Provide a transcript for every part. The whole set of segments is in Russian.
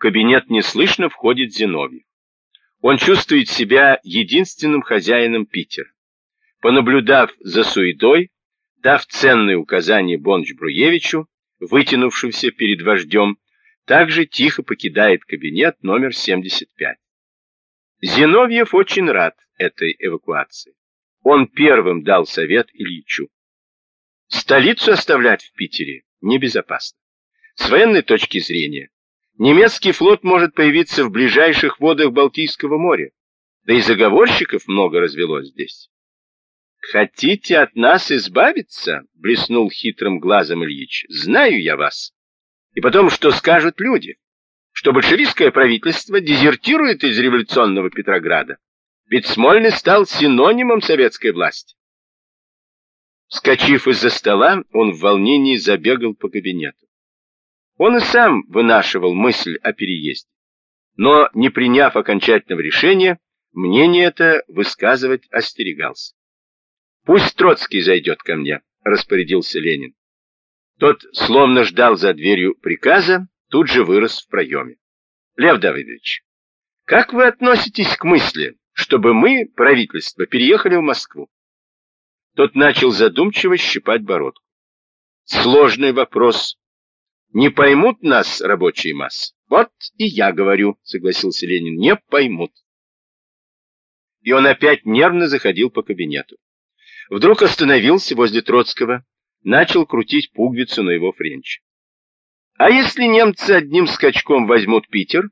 кабинет неслышно входит Зиновьев. Он чувствует себя единственным хозяином Питера. Понаблюдав за суетой, дав ценные указания Бонч-Бруевичу, вытянувшимся перед вождем, так же тихо покидает кабинет номер 75. Зиновьев очень рад этой эвакуации. Он первым дал совет Ильичу. Столицу оставлять в Питере небезопасно. С военной точки зрения, немецкий флот может появиться в ближайших водах Балтийского моря, да и заговорщиков много развелось здесь. «Хотите от нас избавиться?» — блеснул хитрым глазом Ильич. «Знаю я вас. И потом, что скажут люди? Что большевистское правительство дезертирует из революционного Петрограда? Ведь Смольный стал синонимом советской власти. Скочив из-за стола, он в волнении забегал по кабинету. Он и сам вынашивал мысль о переезде. Но, не приняв окончательного решения, мнение это высказывать остерегался. «Пусть Троцкий зайдет ко мне», — распорядился Ленин. Тот, словно ждал за дверью приказа, тут же вырос в проеме. «Лев Давыдович, как вы относитесь к мысли, чтобы мы, правительство, переехали в Москву. Тот начал задумчиво щипать бородку. Сложный вопрос. Не поймут нас рабочие массы? Вот и я говорю, согласился Ленин, не поймут. И он опять нервно заходил по кабинету. Вдруг остановился возле Троцкого, начал крутить пуговицу на его френче. А если немцы одним скачком возьмут Питер?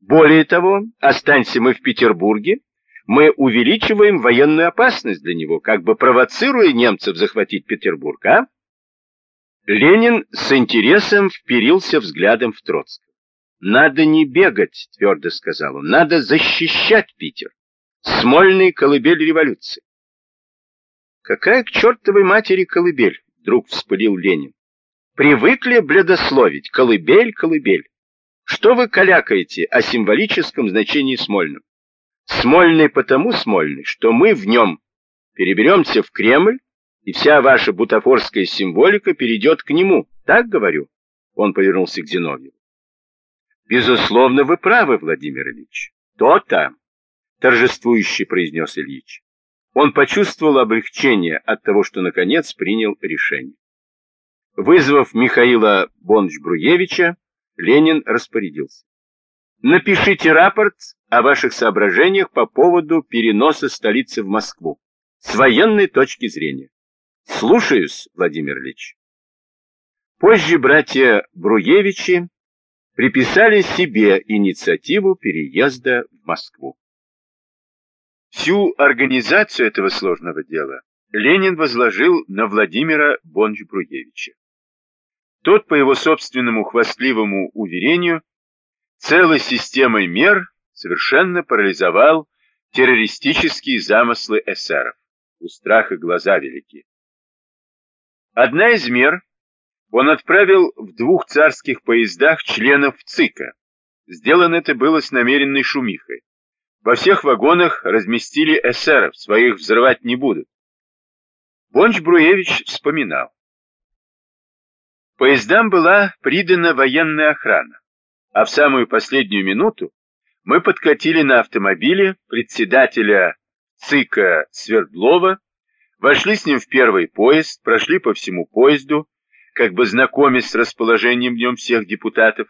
Более того, останься мы в Петербурге, мы увеличиваем военную опасность для него, как бы провоцируя немцев захватить Петербург, а? Ленин с интересом вперился взглядом в Троцкого. «Надо не бегать», — твердо сказал он, — «надо защищать Питер. Смольный колыбель революции». «Какая к чертовой матери колыбель?» — вдруг вспылил Ленин. «Привыкли бледословить. Колыбель, колыбель. Что вы калякаете о символическом значении Смольного? Смольный потому Смольный, что мы в нем переберемся в Кремль, и вся ваша бутафорская символика перейдет к нему. Так говорю?» Он повернулся к Зиновьеву. «Безусловно, вы правы, Владимир Ильич. То-то!» — торжествующе произнес Ильич. Он почувствовал облегчение от того, что, наконец, принял решение. Вызвав Михаила Бонч-Бруевича, Ленин распорядился. Напишите рапорт о ваших соображениях по поводу переноса столицы в Москву с военной точки зрения. Слушаюсь, Владимир Ильич. Позже братья Бруевичи приписали себе инициативу переезда в Москву. Всю организацию этого сложного дела Ленин возложил на Владимира Бонч-Бруевича. Тот, по его собственному хвастливому уверению, целой системой мер совершенно парализовал террористические замыслы эсеров. У страха глаза велики. Одна из мер он отправил в двух царских поездах членов ЦИКа. Сделано это было с намеренной шумихой. Во всех вагонах разместили эсеров, своих взрывать не будут. Бонч-Бруевич вспоминал. Поездам была придана военная охрана а в самую последнюю минуту мы подкатили на автомобиле председателя ЦИКа Свердлова, вошли с ним в первый поезд, прошли по всему поезду, как бы знакомясь с расположением в нем всех депутатов.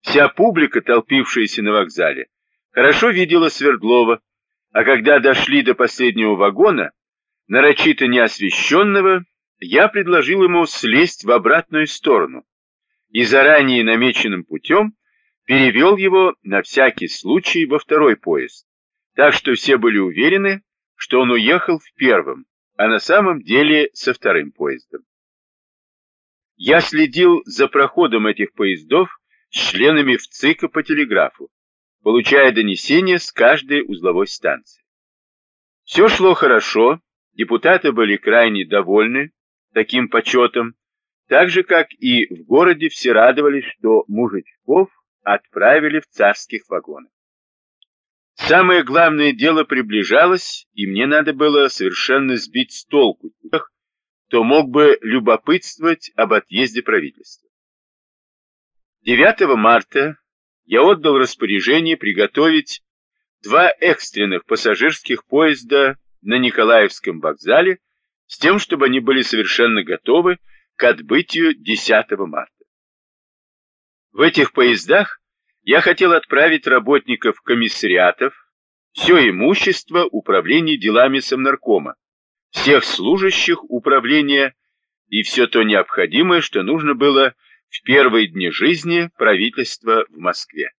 Вся публика, толпившаяся на вокзале, хорошо видела Свердлова, а когда дошли до последнего вагона, нарочито неосвещенного, я предложил ему слезть в обратную сторону и заранее намеченным путем перевел его на всякий случай во второй поезд, так что все были уверены, что он уехал в первом, а на самом деле со вторым поездом. Я следил за проходом этих поездов с членами в ЦИКа по телеграфу, получая донесения с каждой узловой станции. Все шло хорошо, депутаты были крайне довольны таким почетом, так же, как и в городе все радовались, что Мужичков отправили в царских вагонах. Самое главное дело приближалось, и мне надо было совершенно сбить с толку тех, кто мог бы любопытствовать об отъезде правительства. 9 марта я отдал распоряжение приготовить два экстренных пассажирских поезда на Николаевском вокзале с тем, чтобы они были совершенно готовы к отбытию 10 марта. В этих поездах я хотел отправить работников комиссариатов, все имущество управления делами Совнаркома, всех служащих управления и все то необходимое, что нужно было в первые дни жизни правительства в Москве.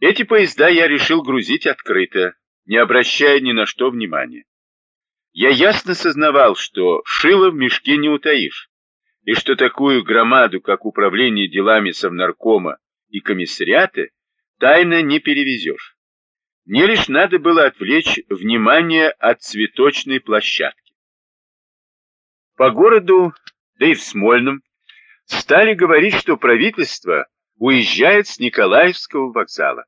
Эти поезда я решил грузить открыто, не обращая ни на что внимания. Я ясно сознавал, что шило в мешке не утаишь, и что такую громаду, как управление делами Совнаркома и комиссариаты, тайно не перевезешь. Мне лишь надо было отвлечь внимание от цветочной площадки. По городу, да и в Смольном, стали говорить, что правительство уезжает с Николаевского вокзала.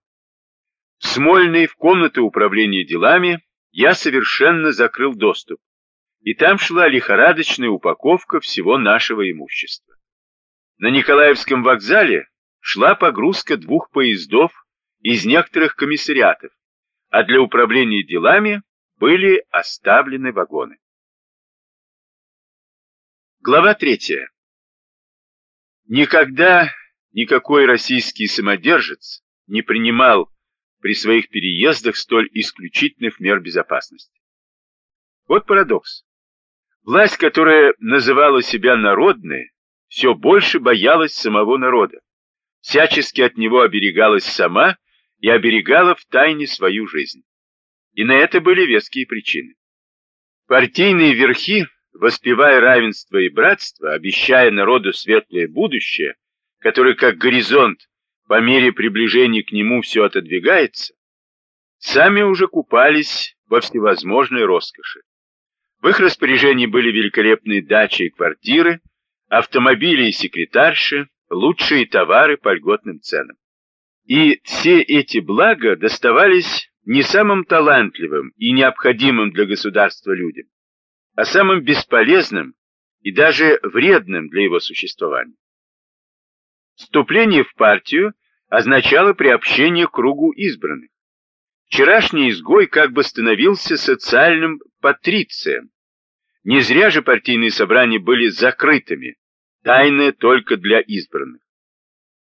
В Смольной, в комнаты управления делами, я совершенно закрыл доступ, и там шла лихорадочная упаковка всего нашего имущества. На Николаевском вокзале шла погрузка двух поездов из некоторых комиссариатов, а для управления делами были оставлены вагоны. Глава третья. Никогда никакой российский самодержец не принимал при своих переездах столь исключительных мер безопасности. Вот парадокс. Власть, которая называла себя народной, все больше боялась самого народа, всячески от него оберегалась сама и оберегала в тайне свою жизнь. И на это были веские причины. Партийные верхи, воспевая равенство и братство, обещая народу светлое будущее, которое как горизонт по мере приближения к нему все отодвигается, сами уже купались во всевозможной роскоши. В их распоряжении были великолепные дачи и квартиры, автомобили и секретарши, лучшие товары по льготным ценам. И все эти блага доставались не самым талантливым и необходимым для государства людям, а самым бесполезным и даже вредным для его существования. Вступление в партию означало приобщение к кругу избранных. Вчерашний изгой как бы становился социальным патрицием. Не зря же партийные собрания были закрытыми, тайны только для избранных.